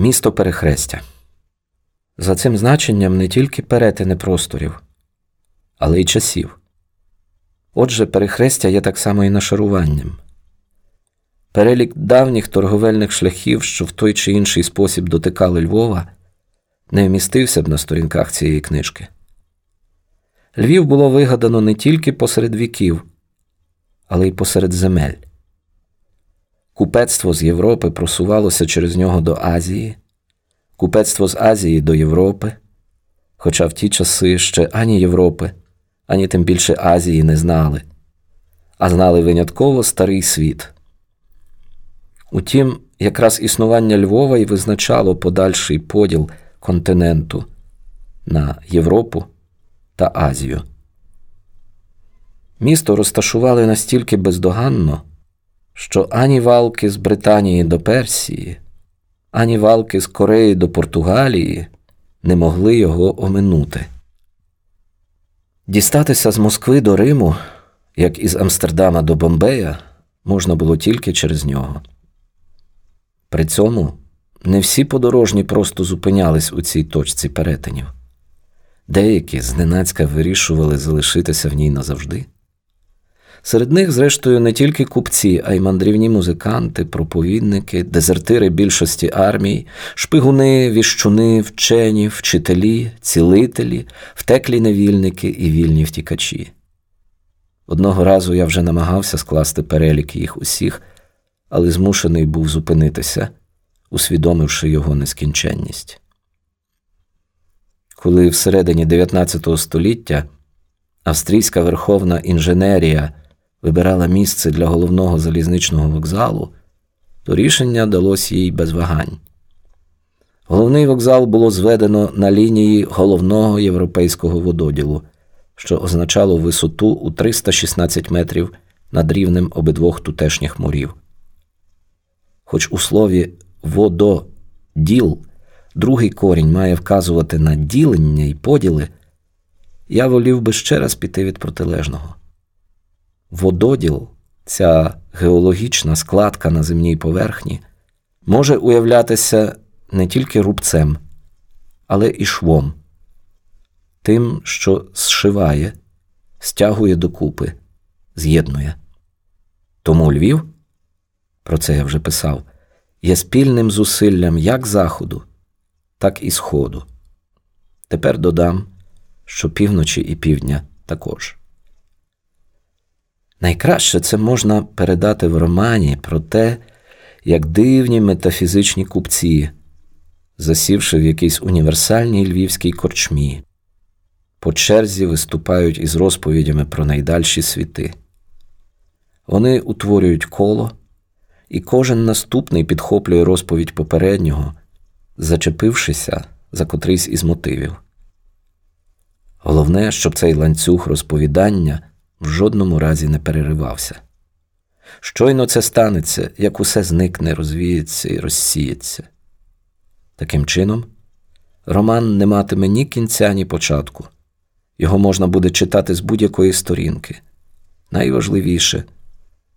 Місто перехрестя. За цим значенням не тільки перетини просторів, але й часів. Отже, перехрестя є так само і нашаруванням. Перелік давніх торговельних шляхів, що в той чи інший спосіб дотикали Львова, не вмістився б на сторінках цієї книжки. Львів було вигадано не тільки посеред віків, але й посеред земель. Купецтво з Європи просувалося через нього до Азії, купецтво з Азії до Європи, хоча в ті часи ще ані Європи, ані тим більше Азії не знали, а знали винятково старий світ. Утім, якраз існування Львова і визначало подальший поділ континенту на Європу та Азію. Місто розташували настільки бездоганно, що ані валки з Британії до Персії, ані валки з Кореї до Португалії не могли його оминути. Дістатися з Москви до Риму, як із Амстердама до Бомбея, можна було тільки через нього. При цьому не всі подорожні просто зупинялись у цій точці перетинів, деякі зненацька вирішували залишитися в ній назавжди. Серед них, зрештою, не тільки купці, а й мандрівні музиканти, проповідники, дезертири більшості армій, шпигуни, віщуни, вчені, вчителі, цілителі, втеклі невільники і вільні втікачі. Одного разу я вже намагався скласти перелік їх усіх, але змушений був зупинитися, усвідомивши його нескінченність. Коли всередині 19 століття австрійська верховна інженерія вибирала місце для головного залізничного вокзалу, то рішення далось їй без вагань. Головний вокзал було зведено на лінії головного європейського вододілу, що означало висоту у 316 метрів над рівнем обидвох тутешніх морів. Хоч у слові вододіл другий корінь має вказувати на ділення і поділи, я волів би ще раз піти від протилежного. Вододіл, ця геологічна складка на земній поверхні, може уявлятися не тільки рубцем, але і швом, тим, що зшиває, стягує докупи, з'єднує. Тому Львів, про це я вже писав, є спільним зусиллям як Заходу, так і Сходу. Тепер додам, що півночі і півдня також. Найкраще це можна передати в романі про те, як дивні метафізичні купці, засівши в якійсь універсальній львівській корчмі, по черзі виступають із розповідями про найдальші світи. Вони утворюють коло, і кожен наступний підхоплює розповідь попереднього, зачепившися за котрийсь із мотивів. Головне, щоб цей ланцюг розповідання в жодному разі не переривався. Щойно це станеться, як усе зникне, розвіється і розсіється. Таким чином, роман не матиме ні кінця, ні початку. Його можна буде читати з будь-якої сторінки. Найважливіше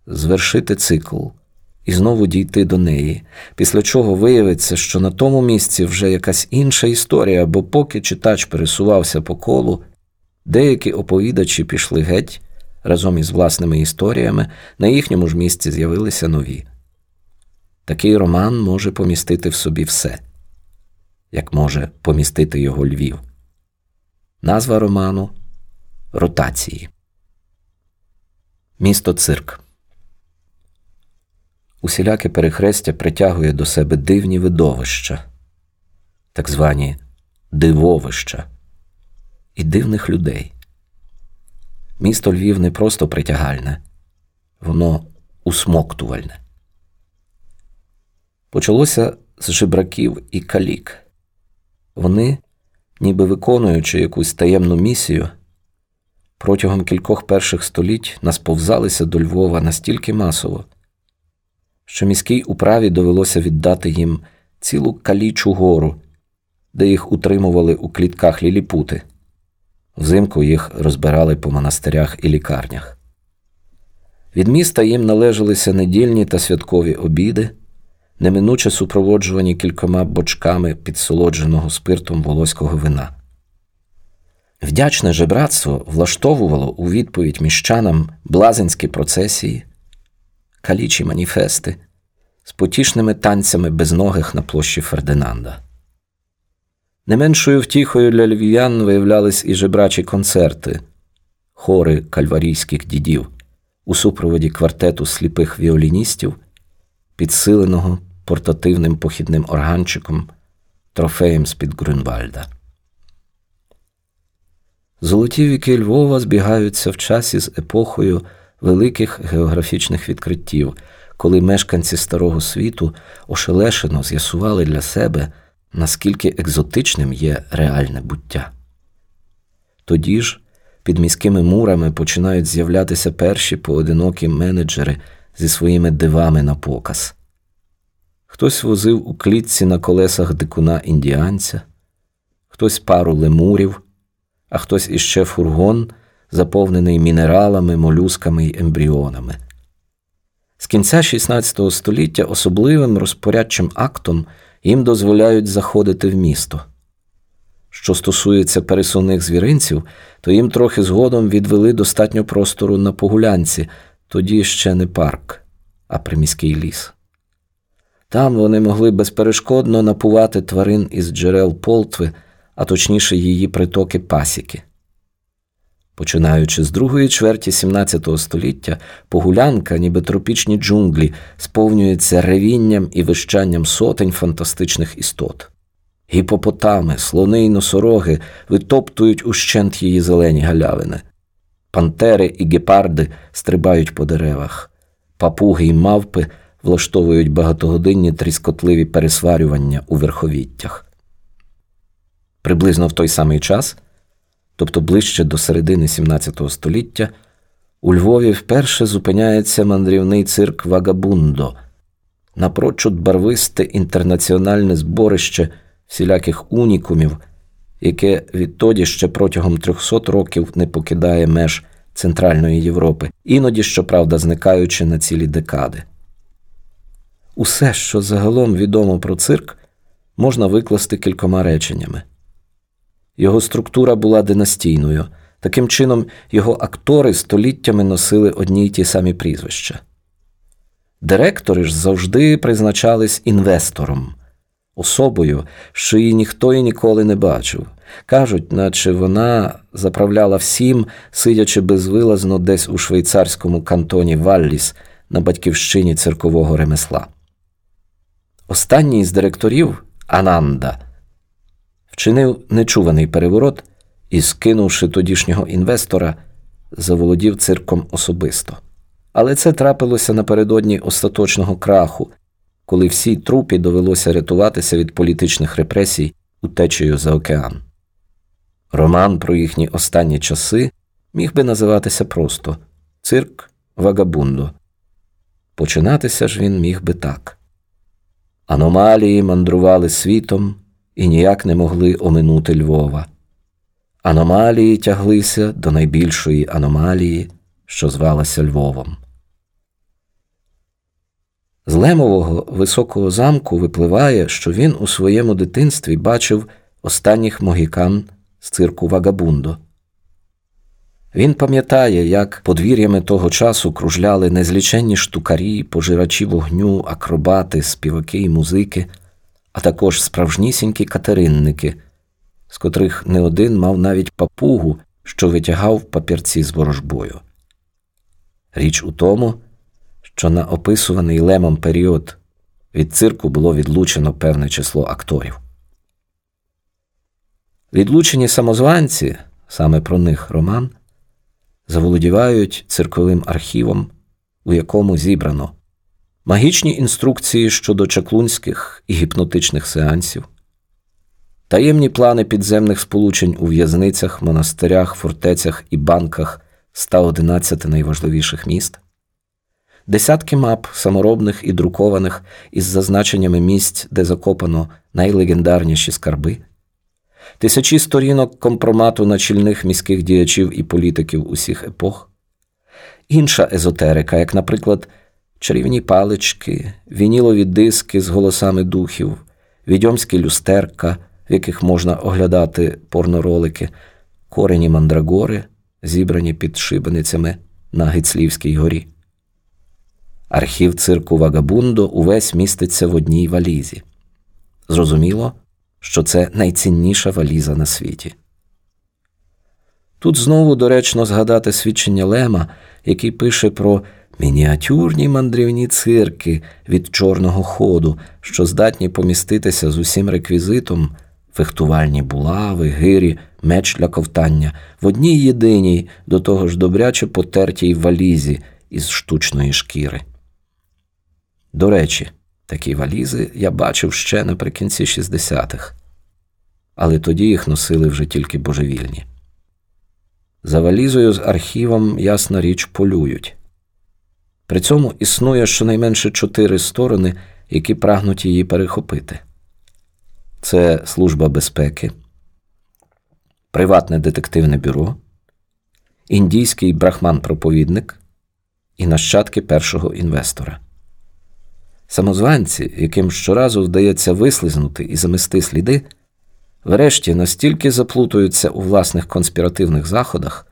звершити цикл і знову дійти до неї, після чого виявиться, що на тому місці вже якась інша історія, бо поки читач пересувався по колу, деякі оповідачі пішли геть разом із власними історіями, на їхньому ж місці з'явилися нові. Такий роман може помістити в собі все, як може помістити його Львів. Назва роману Ротації. Місто Цирк. Усіляке перехрестя притягує до себе дивні видовища, так звані дивовища і дивних людей. Місто Львів не просто притягальне, воно усмоктувальне. Почалося з жебраків і калік. Вони, ніби виконуючи якусь таємну місію, протягом кількох перших століть насповзалися до Львова настільки масово, що міській управі довелося віддати їм цілу калічу гору, де їх утримували у клітках ліліпути. Взимку їх розбирали по монастирях і лікарнях. Від міста їм належалися недільні та святкові обіди, неминуче супроводжувані кількома бочками підсолодженого спиртом волоського вина. Вдячне жебратство влаштовувало у відповідь міщанам блазенські процесії, калічі маніфести з потішними танцями безногих на площі Фердинанда. Не меншою втіхою для львів'ян виявлялись і жебрачі концерти, хори кальварійських дідів у супроводі квартету сліпих віоліністів, підсиленого портативним похідним органчиком, трофеєм з-під Грюнвальда. Золоті віки Львова збігаються в часі з епохою великих географічних відкриттів, коли мешканці Старого світу ошелешено з'ясували для себе, наскільки екзотичним є реальне буття. Тоді ж під міськими мурами починають з'являтися перші поодинокі менеджери зі своїми дивами на показ. Хтось возив у клітці на колесах дикуна індіанця, хтось пару лемурів, а хтось іще фургон, заповнений мінералами, молюсками й ембріонами. З кінця XVI століття особливим розпорядчим актом їм дозволяють заходити в місто. Що стосується пересувних звіринців, то їм трохи згодом відвели достатньо простору на погулянці, тоді ще не парк, а приміський ліс. Там вони могли безперешкодно напувати тварин із джерел Полтви, а точніше її притоки пасіки. Починаючи з другої чверті XVII століття, погулянка, ніби тропічні джунглі, сповнюється ревінням і вищанням сотень фантастичних істот. Гіпопотами, слони й носороги витоптують ущент її зелені галявини. Пантери і гепарди стрибають по деревах, папуги й мавпи влаштовують багатогодинні тріскотливі пересварювання у верховіттях. Приблизно в той самий час, тобто ближче до середини XVII століття, у Львові вперше зупиняється мандрівний цирк Вагабундо, напрочуд барвисте інтернаціональне зборище всіляких унікумів, яке відтоді ще протягом 300 років не покидає меж Центральної Європи, іноді, щоправда, зникаючи на цілі декади. Усе, що загалом відомо про цирк, можна викласти кількома реченнями. Його структура була династійною, таким чином, його актори століттями носили одні й ті самі прізвища. Директори ж завжди призначались інвестором, особою, що її ніхто і ніколи не бачив. Кажуть, наче вона заправляла всім, сидячи безвилазно десь у швейцарському кантоні Валліс на батьківщині циркового ремесла. Останній з директорів Ананда вчинив нечуваний переворот і, скинувши тодішнього інвестора, заволодів цирком особисто. Але це трапилося напередодні остаточного краху, коли всій трупі довелося рятуватися від політичних репресій утечею за океан. Роман про їхні останні часи міг би називатися просто Цирк Вагабундо. Починатися ж він міг би так. Аномалії мандрували світом і ніяк не могли оминути Львова. Аномалії тяглися до найбільшої аномалії, що звалася Львовом. З Лемового високого замку випливає, що він у своєму дитинстві бачив останніх могікан з цирку Вагабундо. Він пам'ятає, як подвір'ями того часу кружляли незліченні штукарі, пожирачі вогню, акробати, співаки і музики, а також справжнісінькі катеринники, з котрих не один мав навіть папугу, що витягав папірці з ворожбою. Річ у тому, що на описуваний лемом період від цирку було відлучено певне число акторів. Відлучені самозванці, саме про них роман заволодівають цирковим архівом, у якому зібрано магічні інструкції щодо чаклунських і гіпнотичних сеансів, таємні плани підземних сполучень у в'язницях, монастирях, фортецях і банках 111 найважливіших міст, десятки мап саморобних і друкованих із зазначеннями місць, де закопано найлегендарніші скарби. Тисячі сторінок компромату на чільних міських діячів і політиків усіх епох, інша езотерика, як, наприклад, чарівні палички, вінілові диски з голосами духів, відьомські люстерка, в яких можна оглядати порноролики, корені мандрагори, зібрані під шибеницями на Гицлівській горі. Архів цирку Вагабундо увесь міститься в одній валізі. Зрозуміло, що це найцінніша валіза на світі. Тут знову доречно згадати свідчення Лема, який пише про мініатюрні мандрівні цирки від чорного ходу, що здатні поміститися з усім реквізитом, фехтувальні булави, гирі, меч для ковтання в одній єдиній, до того ж добряче потертій валізі із штучної шкіри. До речі, такі валізи я бачив ще наприкінці 60-х, але тоді їх носили вже тільки божевільні. За валізою з архівом, ясна річ, полюють. При цьому існує щонайменше чотири сторони, які прагнуть її перехопити: це Служба безпеки, Приватне детективне бюро, Індійський брахман-проповідник і нащадки першого інвестора. Самозванці, яким щоразу вдається вислизнути і замести сліди, врешті настільки заплутуються у власних конспіративних заходах,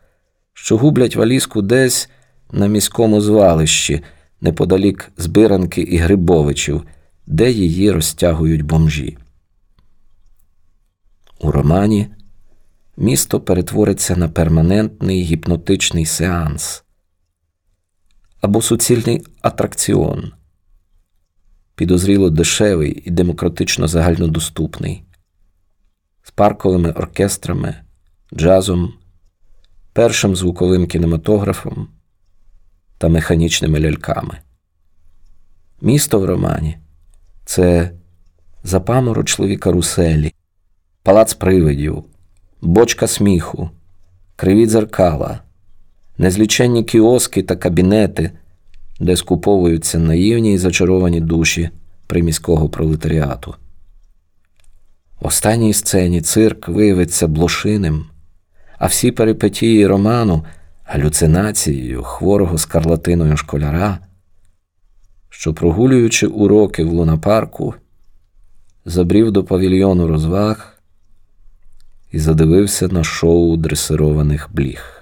що гублять валізку десь на міському звалищі неподалік Збиранки і Грибовичів, де її розтягують бомжі. У романі місто перетвориться на перманентний гіпнотичний сеанс або суцільний атракціон, підозріло дешевий і демократично загальнодоступний, з парковими оркестрами, джазом, першим звуковим кінематографом та механічними ляльками. Місто в романі це запаморочливі каруселі, палац привидів, бочка сміху, криві дзеркала, незліченні кіоски та кабінети, де скуповуються наївні і зачаровані душі приміського пролетаріату. В останній сцені цирк виявиться блошиним, а всі перипетії роману галюцинацією хворого скарлатиною школяра, що, прогулюючи уроки в лунапарку, забрів до павільйону розваг і задивився на шоу дресированих бліг.